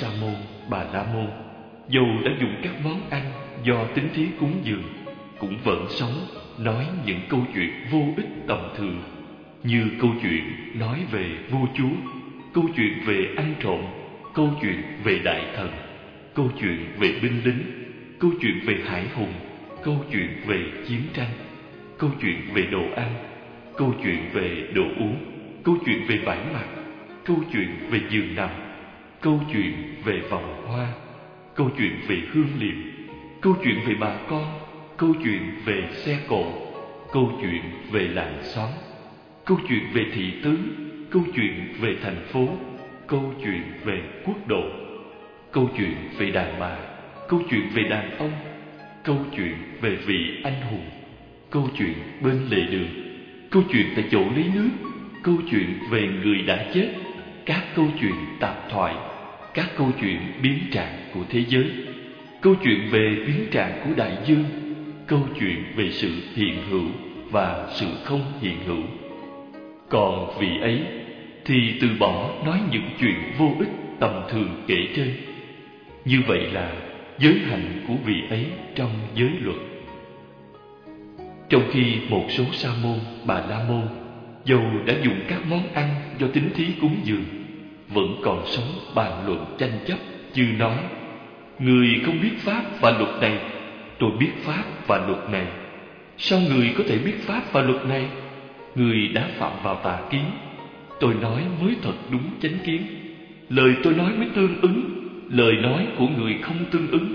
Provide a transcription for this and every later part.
sa môn, bà la môn dù đã dùng các món ăn do tính thí cúng dường Cũng vẫn sống nói những câu chuyện vô ích tầm thường Như câu chuyện nói về vua chúa Câu chuyện về ăn trộm Câu chuyện về đại thần Câu chuyện về binh lính Câu chuyện về hải hùng Câu chuyện về chiến tranh Câu chuyện về đồ ăn Câu chuyện về đồ uống Câu chuyện về vải mặt Câu chuyện về giường nằm Câu chuyện về vòng hoa Câu chuyện về hương liệu Câu chuyện về bà con Câu chuyện về xe cộ Câu chuyện về làng xóm Câu chuyện về thị tứ, Câu chuyện về thành phố Câu chuyện về quốc độ Câu chuyện về đàn bà Câu chuyện về đàn ông Câu chuyện về vị anh hùng Câu chuyện bên lề đường Câu chuyện tại chỗ lấy nước Câu chuyện về người đã chết các câu chuyện tạp thoại Các câu chuyện biến trạng của thế giới Câu chuyện về biến trạng của đại dương Câu chuyện về sự hiện hữu và sự không hiện hữu. Còn vì ấy thì từ bỏ nói những chuyện vô ích tầm thường kể trên. Như vậy là giới hạnh của vị ấy trong giới luật. Trong khi một số sa môn, bà la môn Dầu đã dùng các món ăn do tính thí cúng dường vẫn còn sống bàn luận tranh chấp, Như nói, Người không biết Pháp và luật này, Tôi biết Pháp và luật này. Sao người có thể biết Pháp và luật này? Người đã phạm vào tà kiến. Tôi nói mới thật đúng chánh kiến. Lời tôi nói mới tương ứng, Lời nói của người không tương ứng.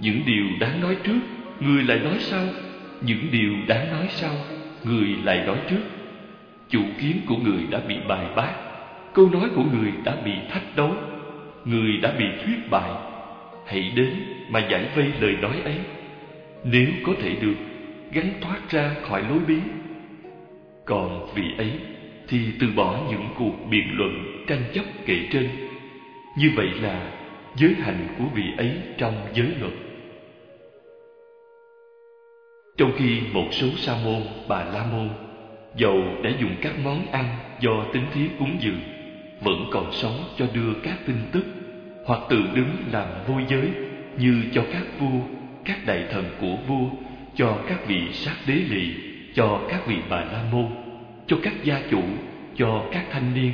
Những điều đáng nói trước, Người lại nói sau. Những điều đáng nói sau, Người lại nói trước. Chủ kiến của người đã bị bài bác. Câu nói của người đã bị thách đấu Người đã bị thuyết bại Hãy đến mà giải vây lời nói ấy. Nếu có thể được Gắn thoát ra khỏi lối bí. Còn vì ấy Thì từ bỏ những cuộc biện luận Tranh chấp kể trên. Như vậy là giới hành của vị ấy trong giới luật. Trong khi một số sa môn, bà la môn Dầu đã dùng các món ăn do tính thí cúng dường vẫn còn sống cho đưa các tin tức Hoặc tự đứng làm vui giới Như cho các vua, các đại thần của vua Cho các vị sát đế lì Cho các vị bà la môn Cho các gia chủ Cho các thanh niên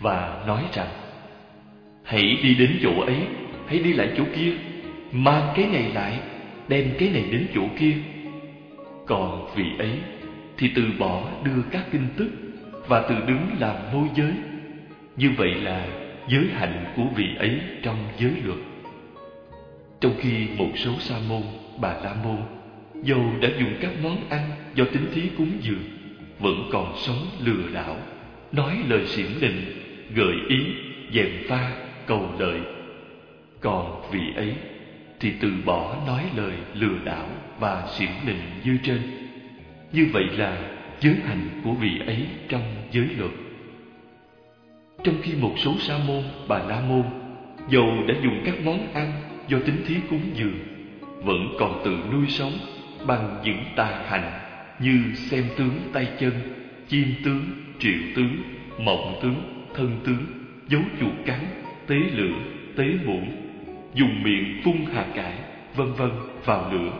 Và nói rằng Hãy đi đến chỗ ấy Hãy đi lại chỗ kia Mang cái này lại Đem cái này đến chỗ kia còn vị ấy thì từ bỏ đưa các tin tức và tự đứng làm môi giới. Như vậy là giới hạnh của vị ấy trong giới luật. Trong khi một số sa môn, bà la môn dầu đã dùng các món ăn do tính thí cúng dường vẫn còn sống lừa đảo, nói lời xiển định, gợi ý, dèm pha, cầu lợi. Còn vị ấy thì từ bỏ nói lời lừa đảo và xiển định như trên. Như vậy là giới hành của vị ấy trong giới luật. Trong khi một số sa môn, bà la môn dầu đã dùng các món ăn do tính thí cúng dường vẫn còn tự nuôi sống bằng những tà hành như xem tướng tay chân, chim tướng, triệu tướng, mộng tướng, thân tướng, dấu chuột cắn, tế lửa, tế muỗng, dùng miệng phun hạt cải, vân vân vào lửa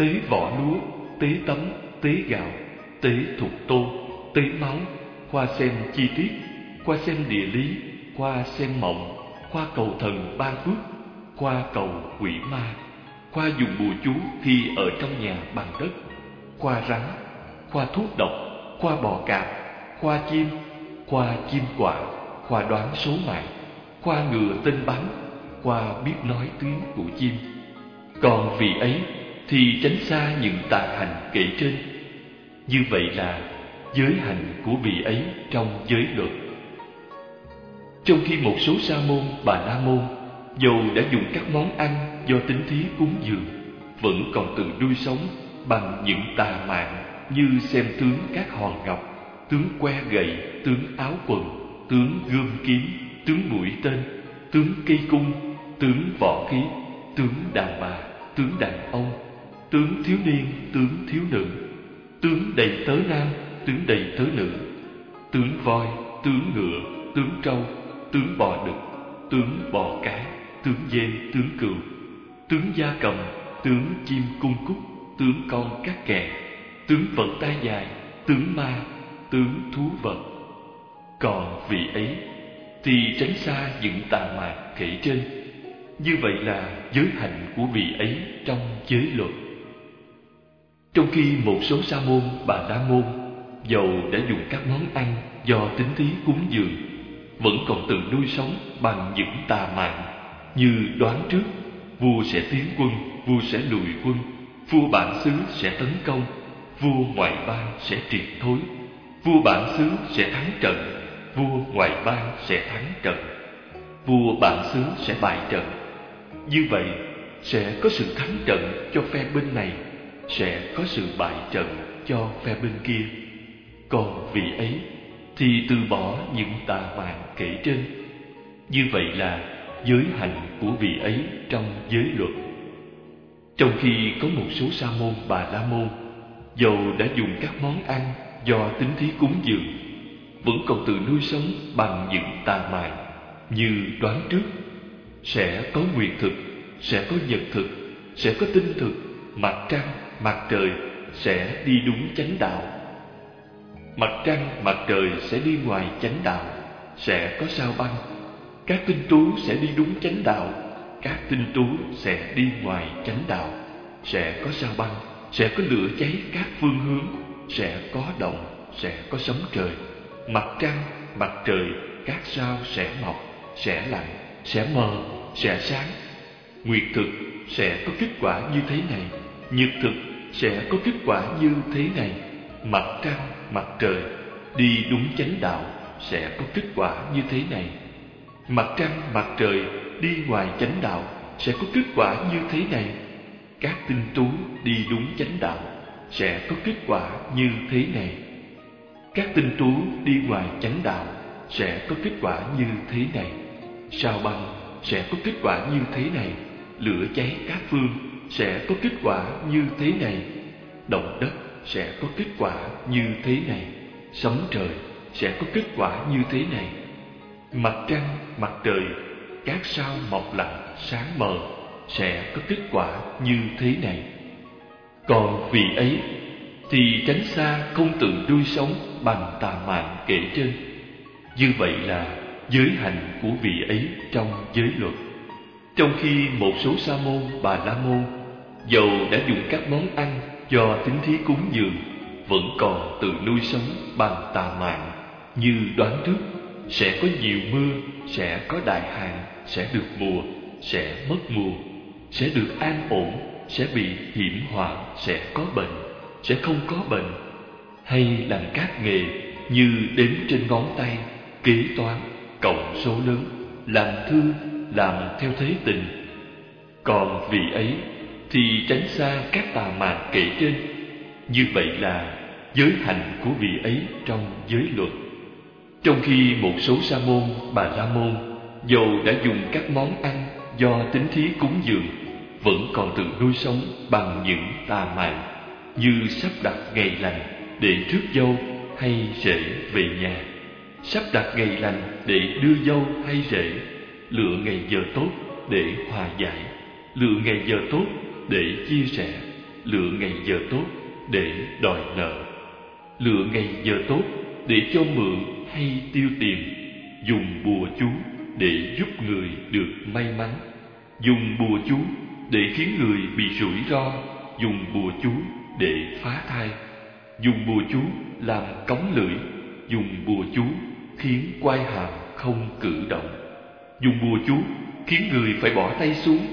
tế vỏ lúa, tế tấm, tế gạo, tế thục tô, tế máu, khoa xem chi tiết, qua xem địa lý, qua xem mộng, qua cầu thần ban phước, qua cầu quỷ ma, qua dùng bùa chú khi ở trong nhà bằng đất, qua rắn, qua thuốc độc, qua bò cạp, qua chim, qua chim quả, qua đoán số mạng, qua ngựa tên bắn, qua biết nói tiếng của chim. Còn vì ấy thì tránh xa những tà hành kể trên. Như vậy là giới hành của vị ấy trong giới luật. Trong khi một số sa môn, bà la môn dù đã dùng các món ăn do tính thí cúng dường vẫn còn tự nuôi sống bằng những tà mạng như xem tướng các hòn ngọc, tướng que gậy, tướng áo quần, tướng gươm kiếm, tướng mũi tên, tướng cây cung, tướng võ khí, tướng đàn bà, tướng đàn ông, tướng thiếu niên tướng thiếu nữ tướng đầy tớ nam tướng đầy tớ nữ tướng voi tướng ngựa tướng trâu tướng bò đực, tướng bò cái tướng dê tướng cừu, tướng gia cầm, tướng chim cung cúc, tướng con các kè, tướng vật tay dài, tướng ma, tướng thú vật. Còn vị ấy thì tránh xa những tà mạt kể trên. Như vậy là giới hạnh của vị ấy trong giới luật. Trong khi một số sa môn, bà la môn, dầu đã dùng các món ăn do tính thí cúng dường vẫn còn tự nuôi sống bằng những tà mạng. Như đoán trước, vua sẽ tiến quân, vua sẽ lùi quân, vua bản xứ sẽ tấn công, vua ngoại bang sẽ triệt thối, vua bản xứ sẽ thắng trận, vua ngoại bang sẽ thắng trận, vua bản xứ sẽ bại trận. Như vậy, sẽ có sự thắng trận cho phe bên này, sẽ có sự bại trận cho phe bên kia. Còn vị ấy thì từ bỏ những tà mạng kể trên. Như vậy là giới hạnh của vị ấy trong giới luật. Trong khi có một số sa môn, bà la môn, dầu đã dùng các món ăn do tính thí cúng dường, vẫn còn tự nuôi sống bằng những tà mạng như đoán trước. Sẽ có nguyệt thực, sẽ có nhật thực, sẽ có tinh thực, mặt trăng, mặt trời sẽ đi đúng chánh đạo mặt trăng mặt trời sẽ đi ngoài chánh đạo, sẽ có sao băng. Các tinh tú sẽ đi đúng chánh đạo, các tinh tú sẽ đi ngoài chánh đạo. Sẽ có sao băng, sẽ có lửa cháy các phương hướng, sẽ có động, sẽ có sấm trời. Mặt trăng, mặt trời, các sao sẽ mọc, sẽ lạnh sẽ mờ, sẽ sáng. Nguyệt thực sẽ có kết quả như thế này nhật thực sẽ có kết quả như thế này. Mặt trăng mặt trời đi đúng chánh đạo sẽ có kết quả như thế này. Mặt trăng, mặt trời đi ngoài chánh đạo sẽ có kết quả như thế này. Các tinh tú đi đúng chánh đạo sẽ có kết quả như thế này. Các tinh tú đi ngoài chánh đạo sẽ có kết quả như thế này. Sao băng sẽ có kết quả như thế này? Lửa cháy các phương sẽ có kết quả như thế này. Động đất sẽ có kết quả như thế này. Sấm trời sẽ có kết quả như thế này. Mặt trăng, mặt trời, các sao mọc lặng, sáng mờ sẽ có kết quả như thế này. Còn vì ấy thì tránh xa không tự nuôi sống bằng tà mạng kể trên. Như vậy là giới hạnh của vị ấy trong giới luật. Trong khi một số sa môn, bà la môn, dầu đã dùng các món ăn do tính thí cúng dường, vẫn còn tự nuôi sống bằng tà mạng. Như đoán trước, sẽ có nhiều mưa, sẽ có đại hạn sẽ được mùa, sẽ mất mùa. Sẽ được an ổn, sẽ bị hiểm họa, sẽ có bệnh, sẽ không có bệnh. Hay làm các nghề như đếm trên ngón tay, kế toán, cộng số lớn, làm thư, làm theo thế tình. Còn vì ấy thì tránh xa các tà mạng kể trên. Như vậy là giới hạnh của vị ấy trong giới luật. Trong khi một số sa môn, bà la môn, dầu đã dùng các món ăn do tính thí cúng dường, vẫn còn tự nuôi sống bằng những tà mạng như sắp đặt ngày lành để rước dâu hay rể về nhà. Sắp đặt ngày lành để đưa dâu hay rể lựa ngày giờ tốt để hòa giải. Lựa ngày giờ tốt để chia sẻ. Lựa ngày giờ tốt để đòi nợ. Lựa ngày giờ tốt để cho mượn hay tiêu tiền. Dùng bùa chú để giúp người được may mắn. Dùng bùa chú để khiến người bị rủi ro. Dùng bùa chú để phá thai. Dùng bùa chú làm cống lưỡi. Dùng bùa chú khiến quai hàm không cử động. Dùng bùa chú khiến người phải bỏ tay xuống.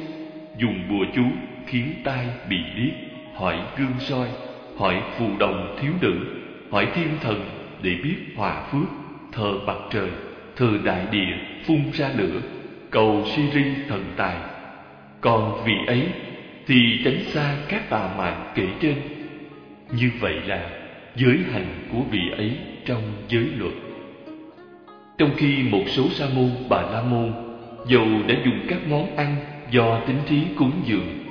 Dùng bùa chú khiến tai bị điếc, hỏi gương soi, hỏi phù đồng thiếu nữ, hỏi thiên thần để biết hòa phước, thờ mặt trời, thờ đại địa phun ra lửa, cầu si thần tài. Còn vị ấy thì tránh xa các tà mạng kể trên. Như vậy là giới hành của vị ấy trong giới luật. Trong khi một số sa môn, bà la môn, dầu đã dùng các món ăn do tính thí cúng dường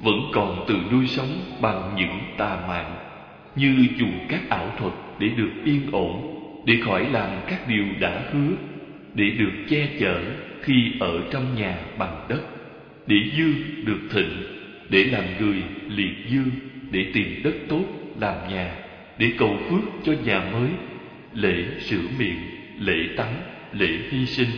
vẫn còn tự nuôi sống bằng những tà mạng, như dùng các ảo thuật để được yên ổn, để khỏi làm các điều đã hứa, để được che chở khi ở trong nhà bằng đất, để dương được thịnh, để làm người liệt dương, để tìm đất tốt làm nhà, để cầu phước cho nhà mới, lễ sửa miệng, lễ tắm, lễ hy sinh,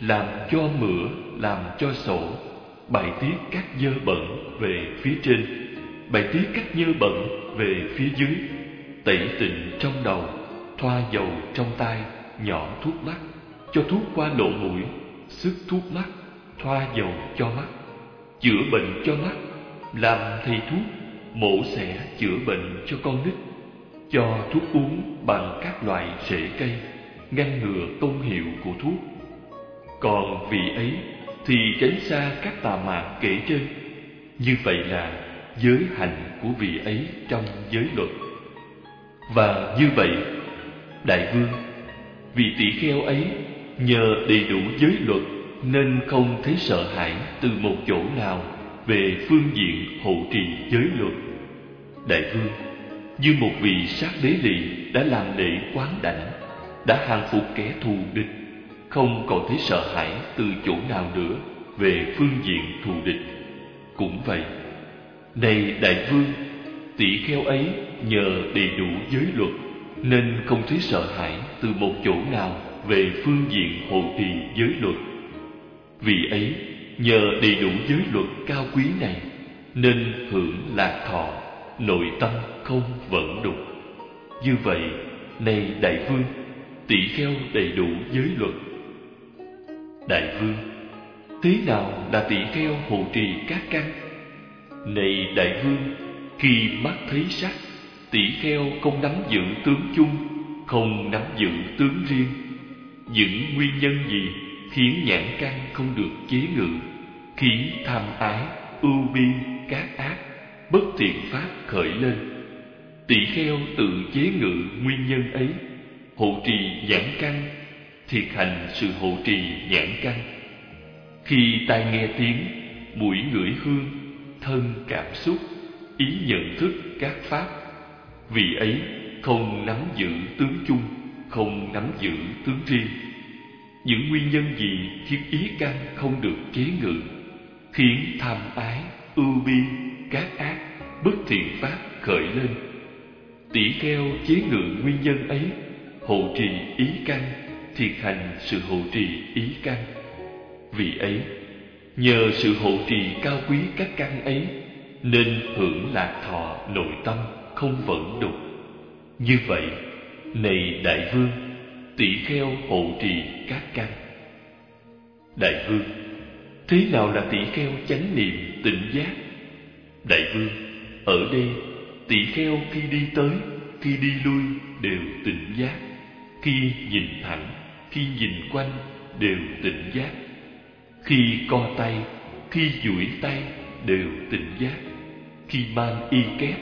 làm cho mửa, làm cho sổ bài tiết các dơ bẩn về phía trên. Bài tiết các dơ bẩn về phía dưới. Tẩy tịnh trong đầu, thoa dầu trong tay nhỏ thuốc lắc. Cho thuốc qua lỗ mũi, sức thuốc mắt thoa dầu cho mắt chữa bệnh cho mắt làm thầy thuốc, mổ xẻ chữa bệnh cho con nít. Cho thuốc uống bằng các loại rễ cây, ngăn ngừa công hiệu của thuốc. Còn vị ấy thì tránh xa các tà mạc kể trên. Như vậy là giới hạnh của vị ấy trong giới luật. Và như vậy, đại vương, vị tỷ kheo ấy nhờ đầy đủ giới luật nên không thấy sợ hãi từ một chỗ nào về phương diện hộ trì giới luật. Đại vương, như một vị sát đế lì đã làm lễ quán đảnh, đã hàng phục kẻ thù địch không còn thấy sợ hãi từ chỗ nào nữa về phương diện thù địch. Cũng vậy, này đại vương tỷ kheo ấy nhờ đầy đủ giới luật nên không thấy sợ hãi từ một chỗ nào về phương diện hộ trì giới luật. Vì ấy, nhờ đầy đủ giới luật cao quý này nên hưởng lạc thọ, nội tâm không vận đục. Như vậy, này đại vương tỷ kheo đầy đủ giới luật đại vương thế nào là tỷ kheo hộ trì các căn? Này đại vương, khi mắt thấy sắc tỷ kheo không nắm giữ tướng chung, không nắm giữ tướng riêng. Những nguyên nhân gì khiến nhãn căn không được chế ngự khiến tham ái, ưu bi, các ác, bất thiện pháp khởi lên? Tỷ kheo tự chế ngự nguyên nhân ấy, hộ trì nhãn căn thiệt hành sự hộ trì nhãn căn khi tai nghe tiếng, mũi ngửi hương, thân cảm xúc, ý nhận thức các pháp. Vì ấy, không nắm giữ tướng chung, không nắm giữ tướng riêng. Những nguyên nhân gì khiến ý căn không được chế ngự, khiến tham ái, ưu bi, các ác, bất thiện pháp khởi lên? Tỷ kheo chế ngự nguyên nhân ấy hộ trì ý căn thiệt hành sự hộ trì ý căn. Vì ấy, nhờ sự hộ trì cao quý các căn ấy, nên hưởng lạc thọ nội tâm không vận đục. Như vậy, này đại vương, tỷ kheo hộ trì các căn. Đại vương, thế nào là tỷ kheo chánh niệm tỉnh giác? Đại vương, ở đây, tỷ kheo khi đi tới, khi đi lui đều tỉnh giác, khi nhìn thẳng khi nhìn quanh đều tỉnh giác. Khi co tay, khi duỗi tay đều tỉnh giác. Khi mang y kép,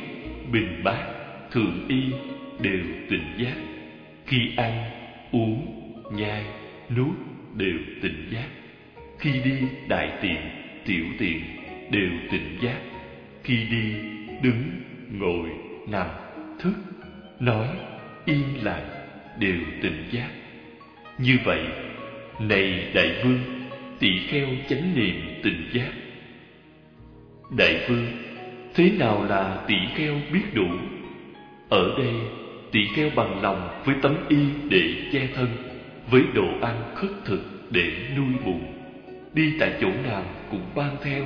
bình bát, thượng y đều tỉnh giác. Khi ăn, uống, nhai, nuốt đều tỉnh giác. Khi đi đại tiện, tiểu tiện đều tỉnh giác. Khi đi đứng, ngồi, nằm, thức, nói, yên lặng đều tỉnh giác như vậy, này đại vương, tỳ kheo chánh niệm tình giác. Đại vương, thế nào là tỳ kheo biết đủ? Ở đây, tỳ kheo bằng lòng với tấm y để che thân, với đồ ăn khất thực để nuôi bụng. Đi tại chỗ nào cũng ban theo,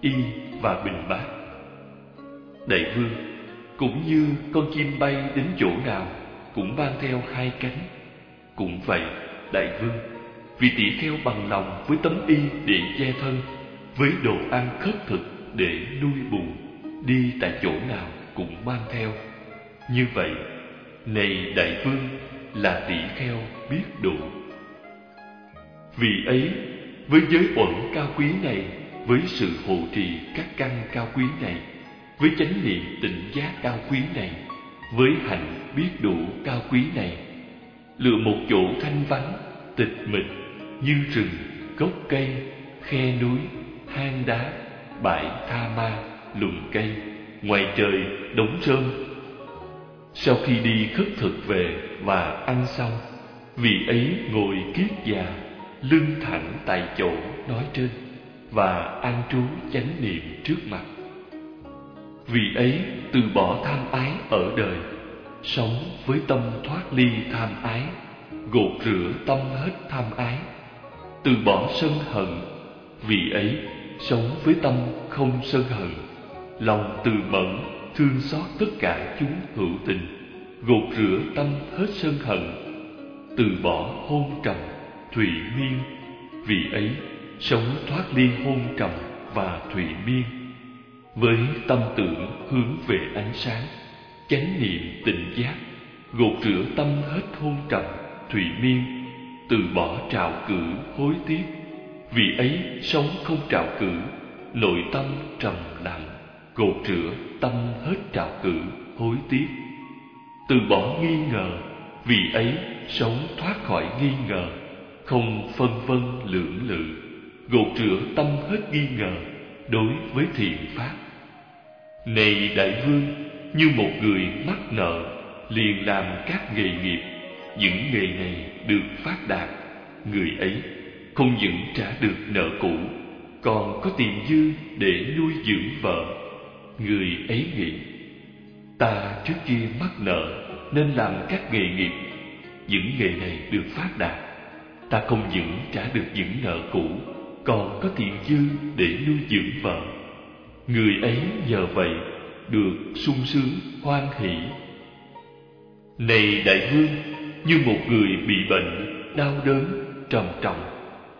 y và bình bát. Đại vương, cũng như con chim bay đến chỗ nào cũng ban theo hai cánh cũng vậy, đại vương. Vì tỷ kheo bằng lòng với tấm y để che thân, với đồ ăn khất thực để nuôi bụng đi tại chỗ nào cũng mang theo. Như vậy, này đại vương, là tỷ kheo biết đủ. Vì ấy, với giới uẩn cao quý này, với sự hộ trì các căn cao quý này, với chánh niệm tỉnh giác cao quý này, với hạnh biết đủ cao quý này lựa một chỗ thanh vắng, tịch mịch như rừng, gốc cây, khe núi, hang đá, bãi tha ma, lùm cây, ngoài trời, đống rơm. Sau khi đi khất thực về và ăn xong, vị ấy ngồi kiết già, lưng thẳng tại chỗ nói trên và an trú chánh niệm trước mặt. Vì ấy từ bỏ tham ái ở đời sống với tâm thoát ly tham ái, gột rửa tâm hết tham ái. Từ bỏ sân hận, vì ấy sống với tâm không sân hận. Lòng từ mẫn thương xót tất cả chúng hữu tình, gột rửa tâm hết sân hận. Từ bỏ hôn trầm, thủy miên, vì ấy sống thoát ly hôn trầm và thủy miên. Với tâm tưởng hướng về ánh sáng chánh niệm tỉnh giác, gột rửa tâm hết hôn trầm thủy miên, từ bỏ trào cử hối tiếc. Vì ấy sống không trào cử, nội tâm trầm lặng, gột rửa tâm hết trào cử hối tiếc. Từ bỏ nghi ngờ, vì ấy sống thoát khỏi nghi ngờ, không phân vân lưỡng lự, gột rửa tâm hết nghi ngờ đối với thiện pháp. Này đại vương như một người mắc nợ, liền làm các nghề nghiệp. Những nghề này được phát đạt, người ấy không những trả được nợ cũ, còn có tiền dư để nuôi dưỡng vợ. Người ấy nghĩ, ta trước kia mắc nợ nên làm các nghề nghiệp. Những nghề này được phát đạt, ta không những trả được những nợ cũ, còn có tiền dư để nuôi dưỡng vợ. Người ấy nhờ vậy được sung sướng hoan hỷ. Này đại vương như một người bị bệnh đau đớn trầm trọng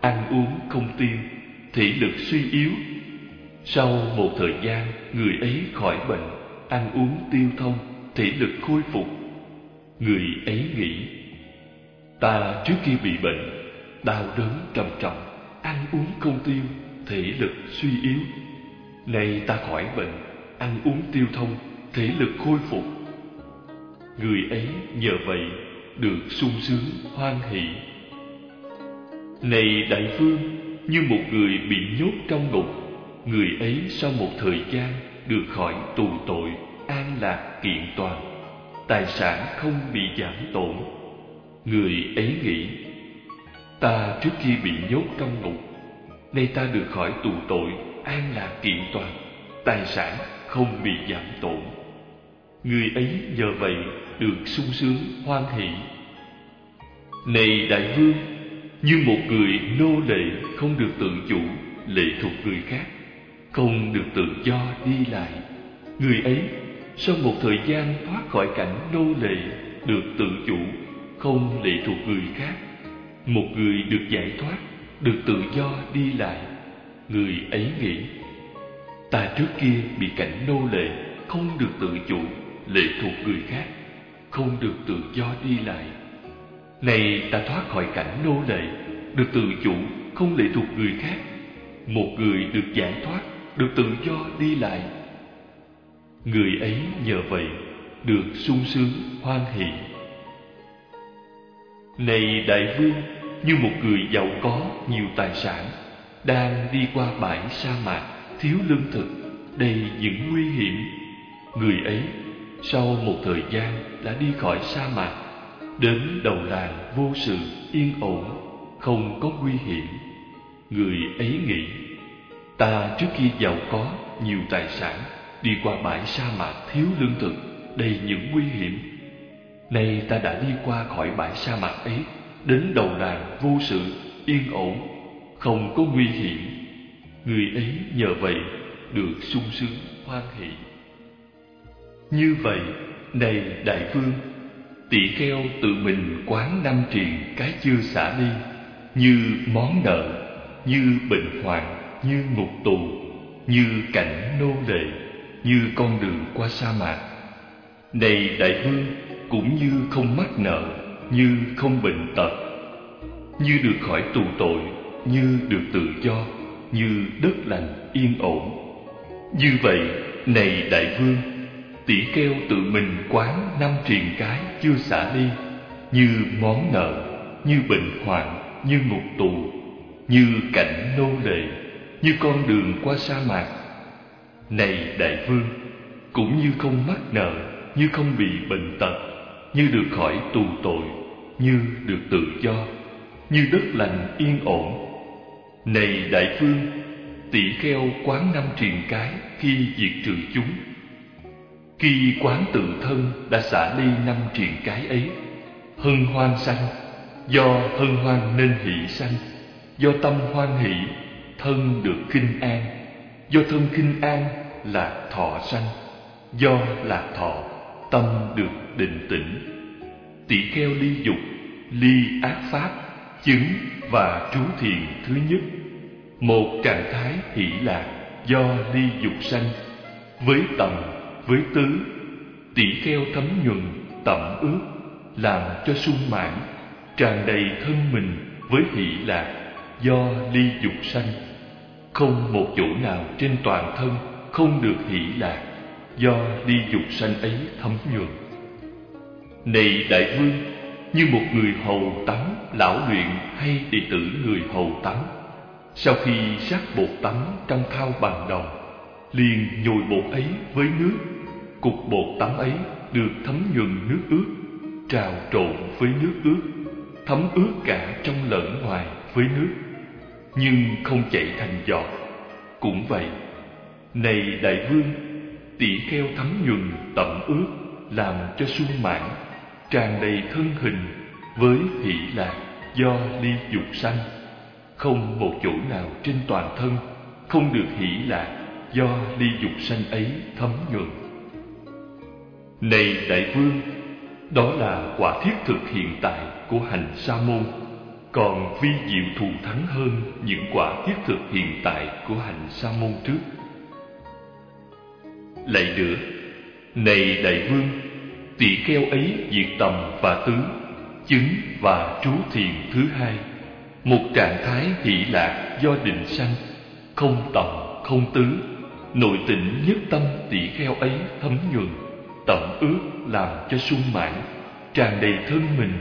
ăn uống không tiêu, thể lực suy yếu sau một thời gian người ấy khỏi bệnh ăn uống tiêu thông thể lực khôi phục người ấy nghĩ ta trước khi bị bệnh đau đớn trầm trọng ăn uống không tiêu thể lực suy yếu. Nay ta khỏi bệnh ăn uống tiêu thông, thể lực khôi phục. Người ấy nhờ vậy được sung sướng, hoan hỷ. Này đại vương, như một người bị nhốt trong ngục, người ấy sau một thời gian được khỏi tù tội, an lạc kiện toàn, tài sản không bị giảm tổn. Người ấy nghĩ, ta trước khi bị nhốt trong ngục, nay ta được khỏi tù tội, an lạc kiện toàn, tài sản không bị giảm tổn người ấy nhờ vậy được sung sướng, hoan hỷ. Này đại vương, như một người nô lệ không được tự chủ, lệ thuộc người khác, không được tự do đi lại, người ấy sau một thời gian thoát khỏi cảnh nô lệ được tự chủ, không lệ thuộc người khác, một người được giải thoát, được tự do đi lại, người ấy nghĩ ta trước kia bị cảnh nô lệ, không được tự chủ, lệ thuộc người khác, không được tự do đi lại. Này, ta thoát khỏi cảnh nô lệ, được tự chủ, không lệ thuộc người khác. Một người được giải thoát, được tự do đi lại. Người ấy nhờ vậy được sung sướng, hoan hỷ. Này đại vương, như một người giàu có, nhiều tài sản, đang đi qua bãi sa mạc thiếu lương thực, đầy những nguy hiểm. Người ấy, sau một thời gian, đã đi khỏi sa mạc, đến đầu làng vô sự, yên ổn, không có nguy hiểm. Người ấy nghĩ, ta trước khi giàu có, nhiều tài sản, đi qua bãi sa mạc thiếu lương thực, đầy những nguy hiểm. Nay ta đã đi qua khỏi bãi sa mạc ấy, đến đầu làng vô sự, yên ổn, không có nguy hiểm người ấy nhờ vậy được sung sướng hoan hỷ. Như vậy, này đại vương tỷ kheo tự mình quán năm triền cái chưa xả đi, như món nợ, như bệnh hoạn, như ngục tù, như cảnh nô lệ, như con đường qua sa mạc. Này đại vương, cũng như không mắc nợ, như không bệnh tật, như được khỏi tù tội, như được tự do như đất lành yên ổn. Như vậy, này đại vương, tỷ keo tự mình quán năm triền cái chưa xả đi, như món nợ, như bệnh hoạn, như ngục tù, như cảnh nô lệ, như con đường qua sa mạc. Này đại vương, cũng như không mắc nợ, như không bị bệnh tật, như được khỏi tù tội, như được tự do, như đất lành yên ổn này đại phương tỷ kheo quán năm triền cái khi diệt trừ chúng. Khi quán tự thân đã xả ly năm triền cái ấy, hân hoan sanh, do hân hoan nên hỷ sanh, do tâm hoan hỷ, thân được kinh an. Do thân kinh an là thọ sanh, do là thọ, tâm được định tĩnh. Tỷ kheo ly dục, ly ác pháp chứng và trú thiền thứ nhất. Một trạng thái hỷ lạc do ly dục sanh với tầm, với tứ. Tỷ kheo thấm nhuần, tẩm ướt, làm cho sung mãn, tràn đầy thân mình với hỷ lạc do ly dục sanh. Không một chỗ nào trên toàn thân không được hỷ lạc do ly dục sanh ấy thấm nhuần. Này đại vương như một người hầu tắm, lão luyện hay đệ tử người hầu tắm. Sau khi sát bột tắm trong thao bằng đồng liền nhồi bột ấy với nước. Cục bột tắm ấy được thấm nhuần nước ướt, trào trộn với nước ướt, thấm ướt cả trong lẫn ngoài với nước. Nhưng không chảy thành giọt. Cũng vậy, này đại vương tỷ kheo thấm nhuần tẩm ướt làm cho sung mãn tràn đầy thân hình với hỷ lạc do ly dục sanh. Không một chỗ nào trên toàn thân không được hỷ lạc do ly dục sanh ấy thấm nhuần. Này đại vương, đó là quả thiết thực hiện tại của hành sa môn, còn vi diệu thù thắng hơn những quả thiết thực hiện tại của hành sa môn trước. Lại nữa, này đại vương tỷ kheo ấy diệt tầm và tứ, chứng và trú thiền thứ hai. Một trạng thái hỷ lạc do định sanh, không tầm, không tứ. Nội tịnh nhất tâm tỷ kheo ấy thấm nhuần, tẩm ướt làm cho sung mãn, tràn đầy thân mình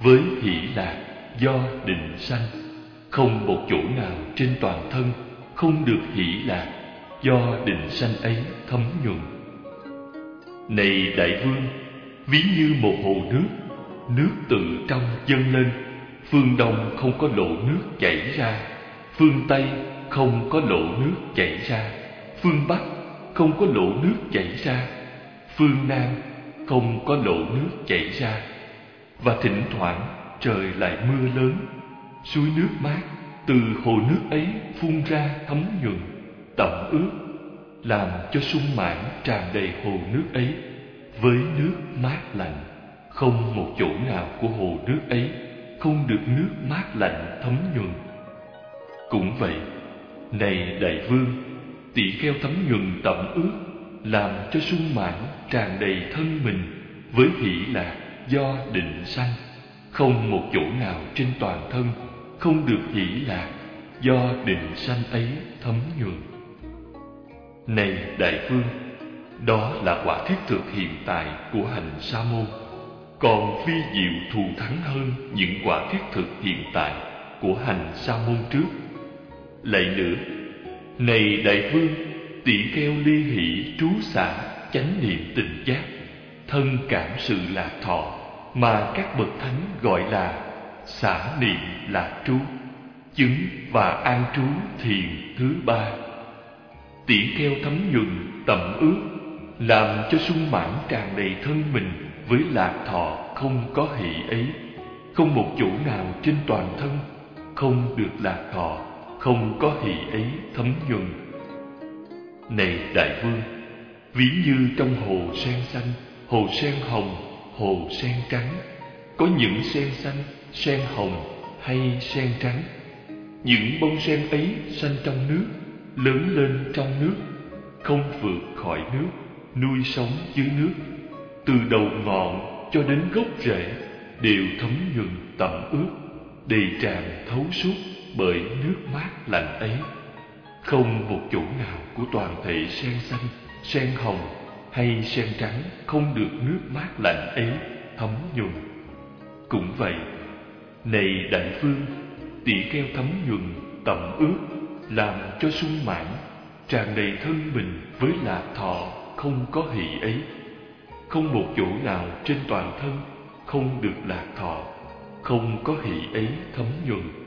với hỷ lạc do định sanh. Không một chỗ nào trên toàn thân không được hỷ lạc do định sanh ấy thấm nhuần. Này đại vương ví như một hồ nước nước từ trong dâng lên. Phương đông không có lộ nước chảy ra, phương tây không có lộ nước chảy ra, phương bắc không có lộ nước chảy ra, phương nam không có lộ nước chảy ra. Và thỉnh thoảng trời lại mưa lớn, suối nước mát từ hồ nước ấy phun ra thấm nhuần, tẩm ướt, làm cho sung mãn tràn đầy hồ nước ấy với nước mát lạnh, không một chỗ nào của hồ nước ấy không được nước mát lạnh thấm nhuần. Cũng vậy, này đại vương tỷ kheo thấm nhuần tẩm ướt, làm cho sung mãn tràn đầy thân mình với hỷ lạc do định sanh. Không một chỗ nào trên toàn thân không được hỷ lạc do định sanh ấy thấm nhuần. Này đại vương đó là quả thiết thực hiện tại của hành sa môn còn phi diệu thù thắng hơn những quả thiết thực hiện tại của hành sa môn trước. Lại nữa này đại vương tỷ kheo ly hỷ trú xả chánh niệm tình giác, thân cảm sự lạc thọ mà các bậc thánh gọi là xả niệm lạc trú, chứng và an trú thiền thứ ba. Tỷ kheo thấm nhuận tầm ước làm cho sung mãn tràn đầy thân mình với lạc thọ không có hỷ ấy. Không một chỗ nào trên toàn thân không được lạc thọ, không có hỷ ấy thấm nhuần. Này đại vương, ví như trong hồ sen xanh, hồ sen hồng, hồ sen trắng, có những sen xanh, sen hồng hay sen trắng. Những bông sen ấy xanh trong nước, lớn lên trong nước, không vượt khỏi nước nuôi sống dưới nước. Từ đầu ngọn cho đến gốc rễ đều thấm nhuần tẩm ướt đầy tràn thấu suốt bởi nước mát lạnh ấy. Không một chỗ nào của toàn thể sen xanh, sen hồng hay sen trắng không được nước mát lạnh ấy thấm nhuần. Cũng vậy, này đại phương tỷ keo thấm nhuần tẩm ướt làm cho sung mãn, tràn đầy thân mình với lạc thọ không có hỷ ấy. Không một chỗ nào trên toàn thân không được lạc thọ, không có hỷ ấy thấm nhuần.